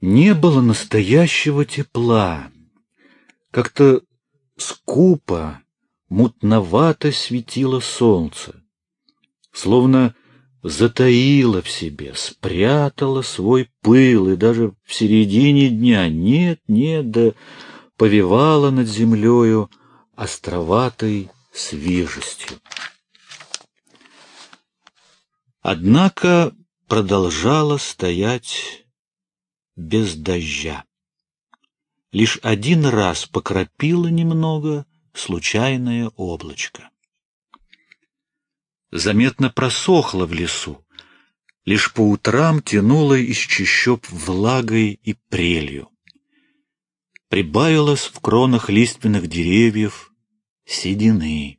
Не было настоящего тепла. Как-то скупо, мутновато светило солнце, словно затаило в себе, спрятало свой пыл, и даже в середине дня нет-нет, да повивало над землею островатой свежестью. Однако продолжала стоять без дождя. Лишь один раз покропило немного случайное облачко. Заметно просохло в лесу, лишь по утрам тянуло из чащоб влагой и прелью. Прибавилось в кронах лиственных деревьев седины.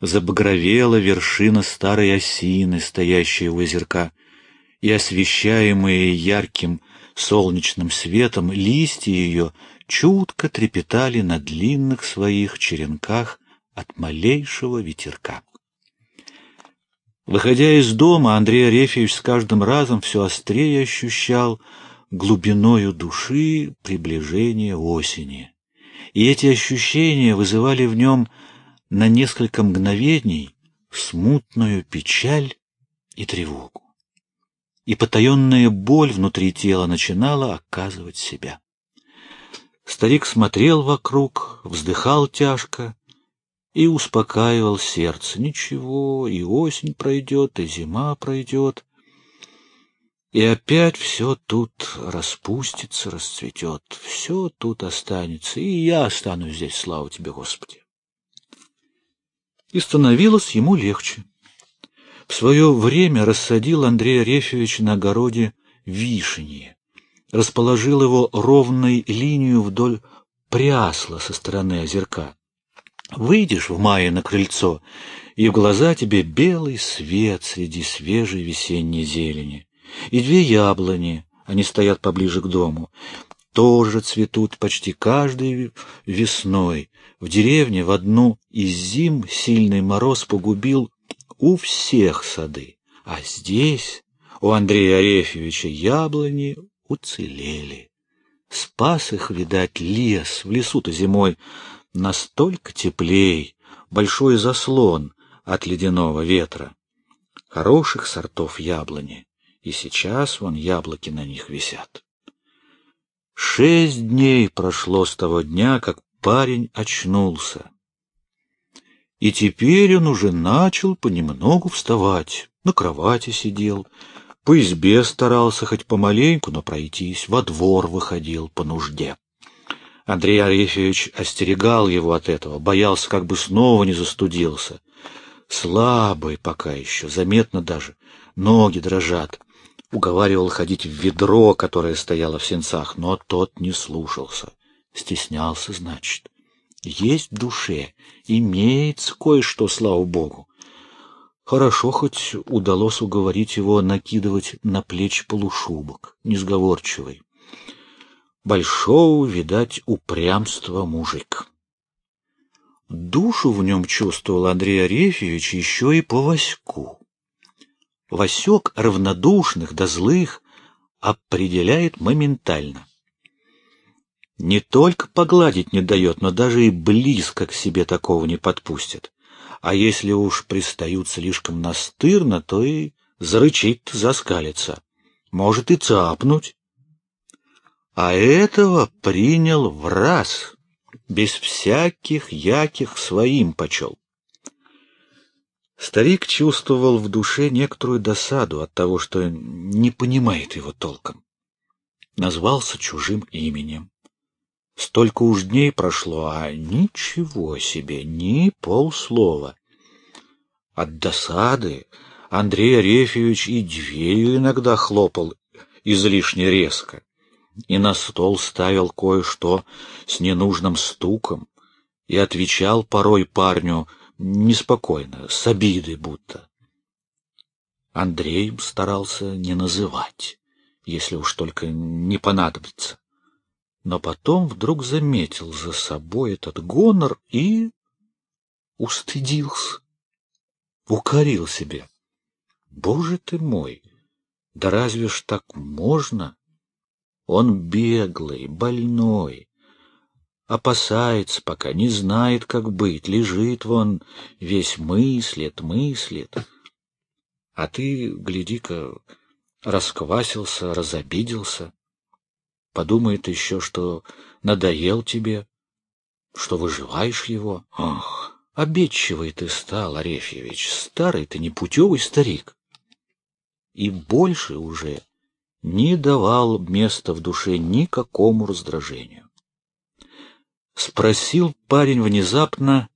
Забагровела вершина старой осины, стоящей у озерка, и освещаемые ярким солнечным светом листья ее чутко трепетали на длинных своих черенках от малейшего ветерка. Выходя из дома, Андрей Арефьевич с каждым разом все острее ощущал глубиною души приближение осени. И эти ощущения вызывали в нем на несколько мгновений смутную печаль и тревогу. И потаенная боль внутри тела начинала оказывать себя. Старик смотрел вокруг, вздыхал тяжко и успокаивал сердце. Ничего, и осень пройдет, и зима пройдет. И опять все тут распустится, расцветет, все тут останется, и я останусь здесь, слава тебе, Господи и становилось ему легче. В свое время рассадил Андрей Арефьевич на огороде вишенье, расположил его ровной линию вдоль прясла со стороны озерка. Выйдешь в мае на крыльцо, и в глаза тебе белый свет среди свежей весенней зелени. И две яблони, они стоят поближе к дому, тоже цветут почти каждой весной. В деревне в одну из зим сильный мороз погубил у всех сады, а здесь у Андрея Арефьевича яблони уцелели. Спас их, видать, лес, в лесу-то зимой настолько теплей, большой заслон от ледяного ветра. Хороших сортов яблони, и сейчас вон яблоки на них висят. Шесть дней прошло с того дня, как парень очнулся. И теперь он уже начал понемногу вставать, на кровати сидел, по избе старался хоть помаленьку, но пройтись, во двор выходил по нужде. Андрей Арефьевич остерегал его от этого, боялся, как бы снова не застудился. Слабый пока еще, заметно даже, ноги дрожат уговаривал ходить в ведро, которое стояло в сенцах, но тот не слушался. Стеснялся, значит. Есть в душе, имеется кое-что, слава богу. Хорошо хоть удалось уговорить его накидывать на плечи полушубок, несговорчивый. Большого, видать, упрямства мужик. Душу в нем чувствовал Андрей Арефьевич еще и по Ваську. Васек равнодушных да злых определяет моментально. Не только погладить не дает, но даже и близко к себе такого не подпустит. А если уж пристают слишком настырно, то и зарычит, заскалится. Может и цапнуть. А этого принял в раз, без всяких яких своим почел. Старик чувствовал в душе некоторую досаду от того, что не понимает его толком. Назвался чужим именем. Столько уж дней прошло, а ничего себе, ни полслова. От досады Андрей Арефьевич и дверью иногда хлопал излишне резко, и на стол ставил кое-что с ненужным стуком, и отвечал порой парню — неспокойно, с обидой будто. Андрей старался не называть, если уж только не понадобится. Но потом вдруг заметил за собой этот гонор и устыдился, укорил себе. Боже ты мой, да разве ж так можно? Он беглый, больной, опасается пока, не знает, как быть, лежит вон, весь мыслит, мыслит. А ты, гляди-ка, расквасился, разобиделся. Подумает еще, что надоел тебе, что выживаешь его. Ах, обидчивый ты стал, Арефьевич, старый ты непутевый старик. И больше уже не давал места в душе никакому раздражению. Спросил парень внезапно,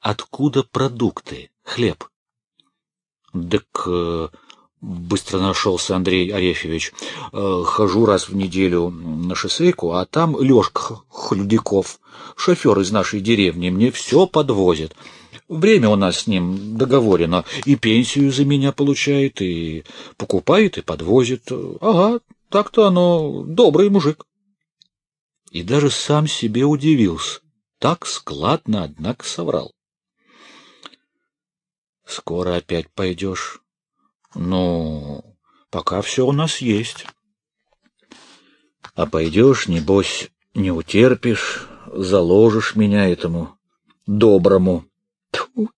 откуда продукты, хлеб. — Так э, Быстро нашелся Андрей Арефьевич. Э, хожу раз в неделю на шоссейку, а там Лешка Хлюдяков, шофер из нашей деревни, мне все подвозит. Время у нас с ним договорено, и пенсию за меня получает, и покупает, и подвозит. Ага, так-то оно добрый мужик. И даже сам себе удивился. Так складно, однако, соврал. Скоро опять пойдешь ну, пока все у нас есть. А пойдешь, небось, не утерпишь, заложишь меня этому доброму. Тьфу.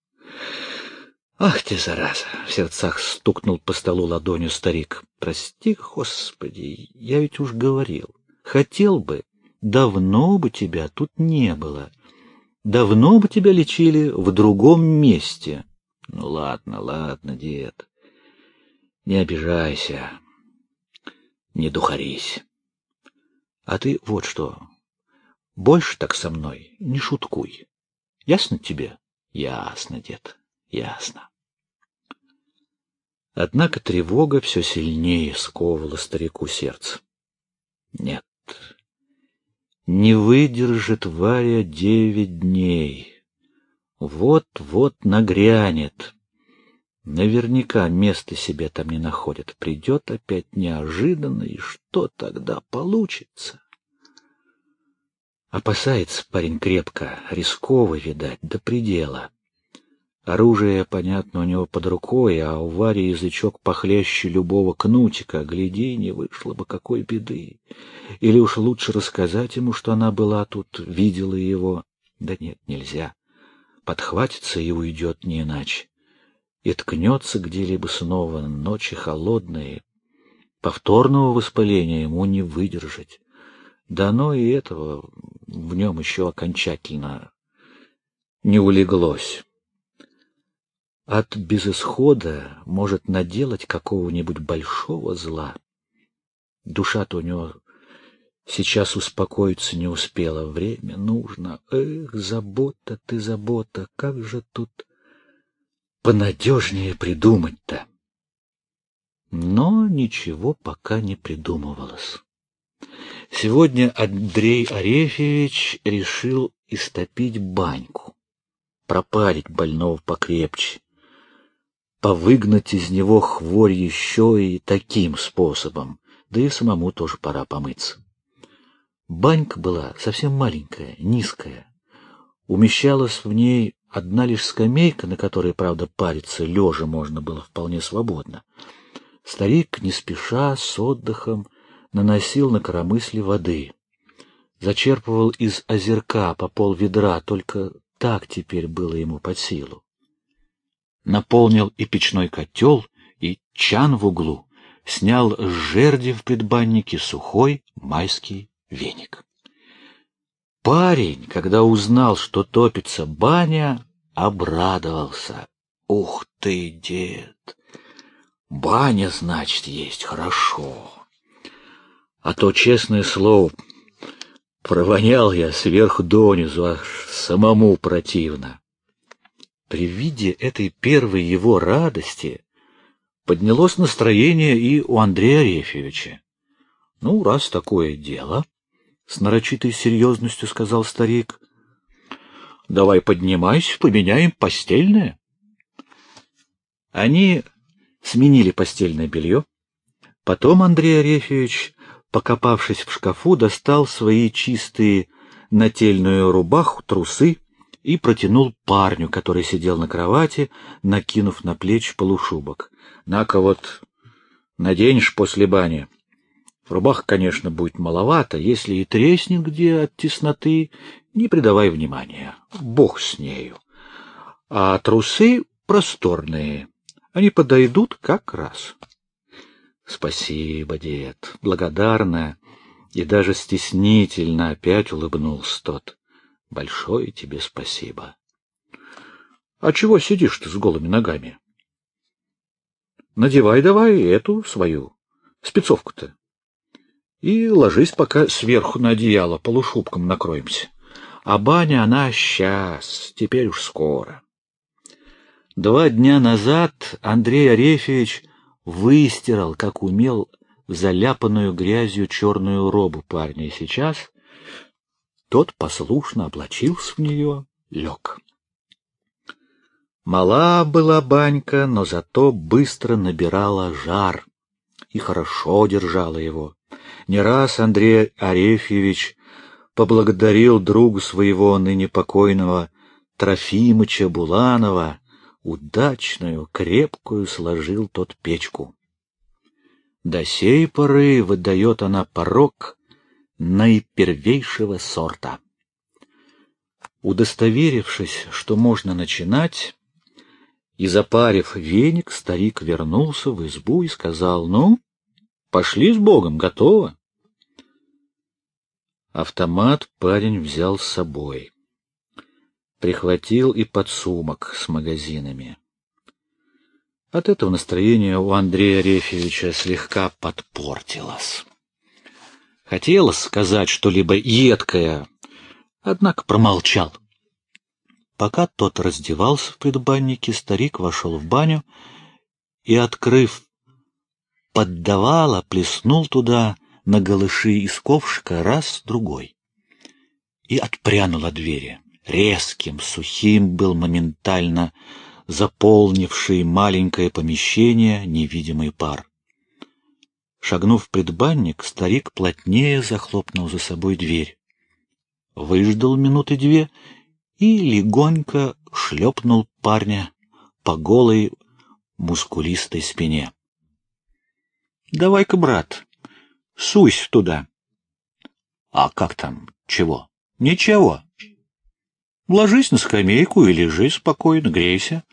Ах ты, зараза! В сердцах стукнул по столу ладонью старик. Прости, Господи, я ведь уж говорил. Хотел бы, давно бы тебя тут не было. Давно бы тебя лечили в другом месте. Ну ладно, ладно, дед. Не обижайся, не духарись. А ты вот что, больше так со мной не шуткуй. Ясно тебе? Ясно, дед, ясно. Однако тревога все сильнее сковывала старику сердце. Нет, не выдержит Варя девять дней. Вот-вот нагрянет, Наверняка места себе там не находит. Придет опять неожиданно, и что тогда получится? Опасается парень крепко, рисково, видать, до предела. Оружие, понятно, у него под рукой, а у Вари язычок похлеще любого кнутика. Гляди, не вышло бы какой беды. Или уж лучше рассказать ему, что она была тут, видела его. Да нет, нельзя. Подхватится и уйдет не иначе и ткнется где-либо снова, ночи холодные. Повторного воспаления ему не выдержать. Да но и этого в нем еще окончательно не улеглось. От безысхода может наделать какого-нибудь большого зла. Душа-то у него сейчас успокоиться не успела. Время нужно. Эх, забота ты, забота, как же тут понадежнее придумать-то. Но ничего пока не придумывалось. Сегодня Андрей Арефьевич решил истопить баньку, пропарить больного покрепче, повыгнать из него хворь еще и таким способом, да и самому тоже пора помыться. Банька была совсем маленькая, низкая. Умещалась в ней Одна лишь скамейка, на которой, правда, париться лежа можно было вполне свободно. Старик, не спеша, с отдыхом, наносил на коромысли воды. Зачерпывал из озерка по пол ведра, только так теперь было ему под силу. Наполнил и печной котел, и чан в углу, снял с жерди в предбаннике сухой майский веник. Парень, когда узнал, что топится баня, обрадовался. Ух ты, дед! Баня, значит, есть хорошо. А то, честное слово, провонял я сверху донизу, аж самому противно. При виде этой первой его радости поднялось настроение и у Андрея Арефьевича. Ну, раз такое дело, с нарочитой серьезностью сказал старик. — Давай поднимайся, поменяем постельное. Они сменили постельное белье. Потом Андрей Арефьевич, покопавшись в шкафу, достал свои чистые нательную рубаху, трусы и протянул парню, который сидел на кровати, накинув на плечи полушубок. — На-ка вот наденешь после бани. Рубаха, конечно, будет маловато, если и треснет где от тесноты, не придавай внимания. Бог с нею. А трусы просторные, они подойдут как раз. Спасибо, дед, благодарно и даже стеснительно опять улыбнулся тот. Большое тебе спасибо. А чего сидишь ты с голыми ногами? Надевай давай эту свою, спецовку-то. И ложись пока сверху на одеяло, полушубком накроемся. А баня она сейчас, теперь уж скоро. Два дня назад Андрей Арефьевич выстирал, как умел, заляпанную грязью черную робу парня, и сейчас тот послушно облачился в нее, лег. Мала была банька, но зато быстро набирала жар и хорошо держала его. Не раз Андрей Арефьевич поблагодарил другу своего ныне покойного Трофимыча Буланова, удачную, крепкую сложил тот печку. До сей поры выдает она порог наипервейшего сорта. Удостоверившись, что можно начинать, и, запарив веник, старик вернулся в избу и сказал, «Ну, пошли с Богом, готово». Автомат парень взял с собой. Прихватил и подсумок с магазинами. От этого настроение у Андрея Рефьевича слегка подпортилось. Хотелось сказать что-либо едкое, однако промолчал. Пока тот раздевался в предбаннике, старик вошел в баню и, открыв поддавало, плеснул туда на голыши из ковшика раз, другой. И отпрянул от двери. Резким, сухим был моментально заполнивший маленькое помещение невидимый пар. Шагнув в предбанник, старик плотнее захлопнул за собой дверь. Выждал минуты две и легонько шлепнул парня по голой мускулистой спине. — Давай-ка, брат, суйся туда. — А как там? Чего? — Ничего. Ложись на скамейку и лежи спокойно, грейся.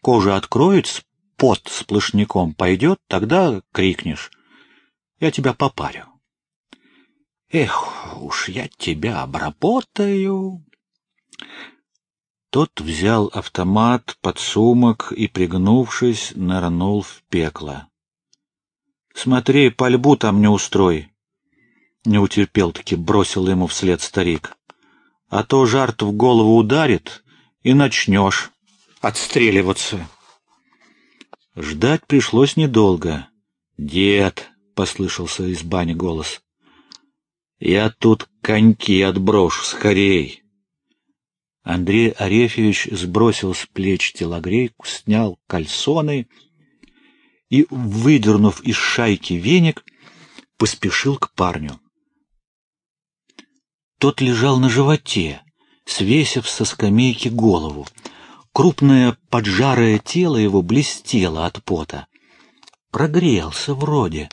Кожа откроется, пот сплошняком пойдет, тогда крикнешь. Я тебя попарю. Эх, уж я тебя обработаю. Тот взял автомат, подсумок и, пригнувшись, нырнул в пекло. — Смотри, пальбу там не устрой. Не утерпел-таки, бросил ему вслед старик. — А то жарт в голову ударит, и начнешь отстреливаться. Ждать пришлось недолго. — Дед, — послышался из бани голос, — я тут коньки отброшу, скорей. Андрей Арефьевич сбросил с плеч телогрейку, снял кальсоны и, выдернув из шайки веник, поспешил к парню. Тот лежал на животе, свесив со скамейки голову. Крупное поджарое тело его блестело от пота. Прогрелся вроде,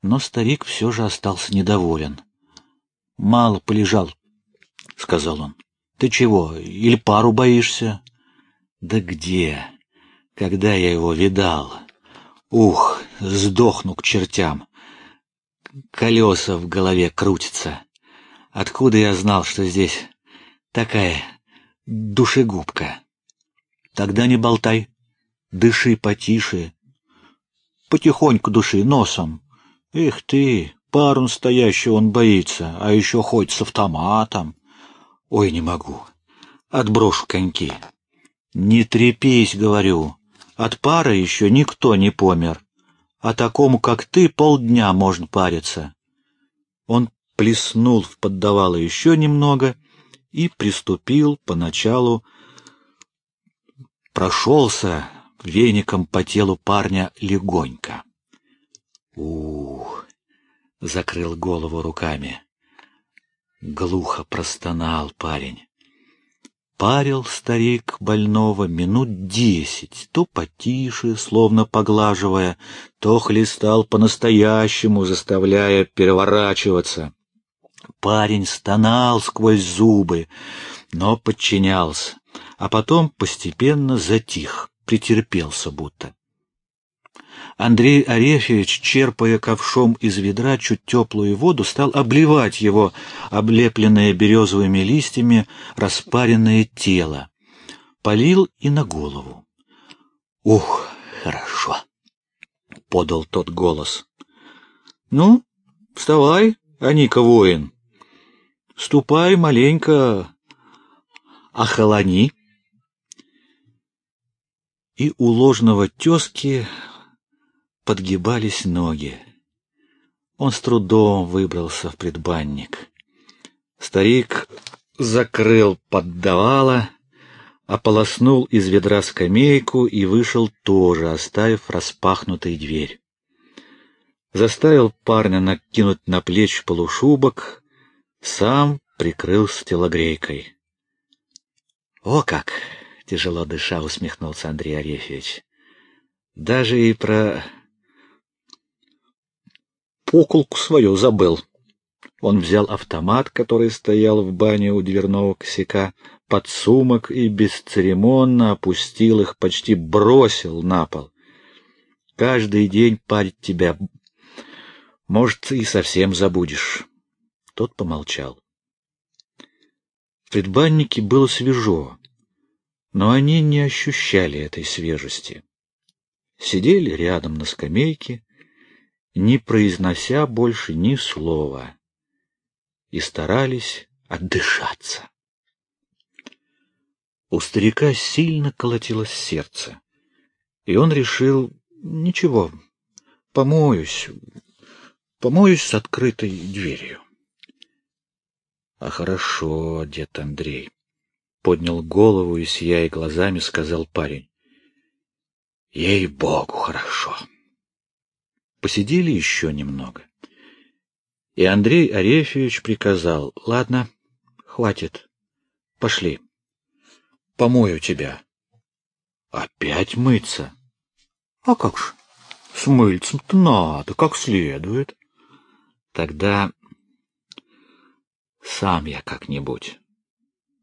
но старик все же остался недоволен. — Мало полежал, — сказал он. Ты чего, или пару боишься? Да где? Когда я его видал? Ух, сдохну к чертям. Колеса в голове крутятся. Откуда я знал, что здесь такая душегубка? Тогда не болтай, дыши потише. Потихоньку души носом. Эх ты, пару настоящего он боится, а еще хоть с автоматом. Ой, не могу. Отброшу коньки. Не трепись, говорю. От пары еще никто не помер. А такому, как ты, полдня можно париться. Он плеснул в поддавало еще немного и приступил поначалу, прошелся веником по телу парня легонько. Ух! Закрыл голову руками. Глухо простонал парень. Парил старик больного минут десять, то потише, словно поглаживая, то хлестал по-настоящему, заставляя переворачиваться. Парень стонал сквозь зубы, но подчинялся, а потом постепенно затих, претерпелся будто. Андрей Арефьевич, черпая ковшом из ведра чуть теплую воду, стал обливать его, облепленное березовыми листьями, распаренное тело. Полил и на голову. «Ух, хорошо!» — подал тот голос. «Ну, вставай, Аника воин. Ступай маленько, охолони». И у ложного тезки подгибались ноги. Он с трудом выбрался в предбанник. Старик закрыл поддавало, ополоснул из ведра скамейку и вышел тоже, оставив распахнутой дверь. Заставил парня накинуть на плечи полушубок, сам прикрылся телогрейкой. — О как! — тяжело дыша усмехнулся Андрей Арефьевич. — Даже и про покулку свою забыл. Он взял автомат, который стоял в бане у дверного косяка, под сумок и бесцеремонно опустил их, почти бросил на пол. Каждый день парить тебя, может, и совсем забудешь. Тот помолчал. В предбаннике было свежо, но они не ощущали этой свежести. Сидели рядом на скамейке, не произнося больше ни слова, и старались отдышаться. У старика сильно колотилось сердце, и он решил, ничего, помоюсь, помоюсь с открытой дверью. — А хорошо, дед Андрей, — поднял голову и, сияя глазами, сказал парень. — Ей-богу, хорошо. — Посидели еще немного. И Андрей Арефьевич приказал, «Ладно, хватит, пошли, помою тебя». «Опять мыться?» «А как ж, с мыльцем-то надо, как следует». «Тогда сам я как-нибудь».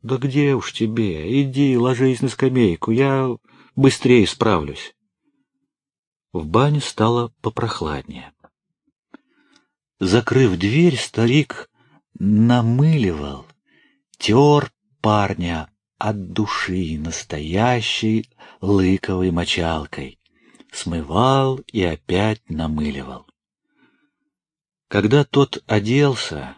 «Да где уж тебе? Иди, ложись на скамейку, я быстрее справлюсь». В бане стало попрохладнее. Закрыв дверь, старик намыливал, тер парня от души настоящей лыковой мочалкой, смывал и опять намыливал. Когда тот оделся,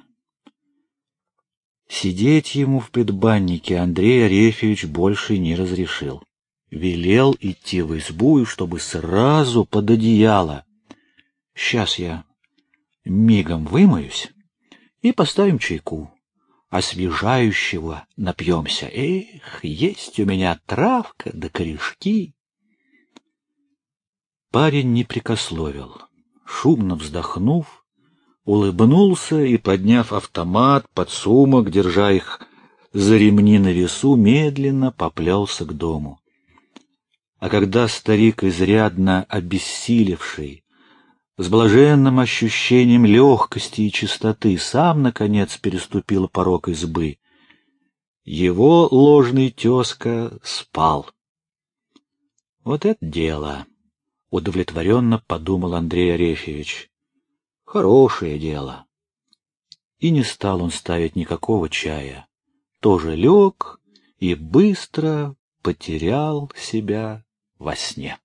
сидеть ему в предбаннике Андрей Арефьевич больше не разрешил велел идти в избу, чтобы сразу под одеяло. Сейчас я мигом вымоюсь и поставим чайку. Освежающего напьемся. Эх, есть у меня травка да корешки. Парень не прикословил. Шумно вздохнув, улыбнулся и, подняв автомат под сумок, держа их за ремни на весу, медленно поплелся к дому. А когда старик, изрядно обессилевший, с блаженным ощущением легкости и чистоты, сам, наконец, переступил порог избы, его ложный тезка спал. Вот это дело, — удовлетворенно подумал Андрей Арефьевич. Хорошее дело. И не стал он ставить никакого чая. Тоже лег и быстро потерял себя во сне.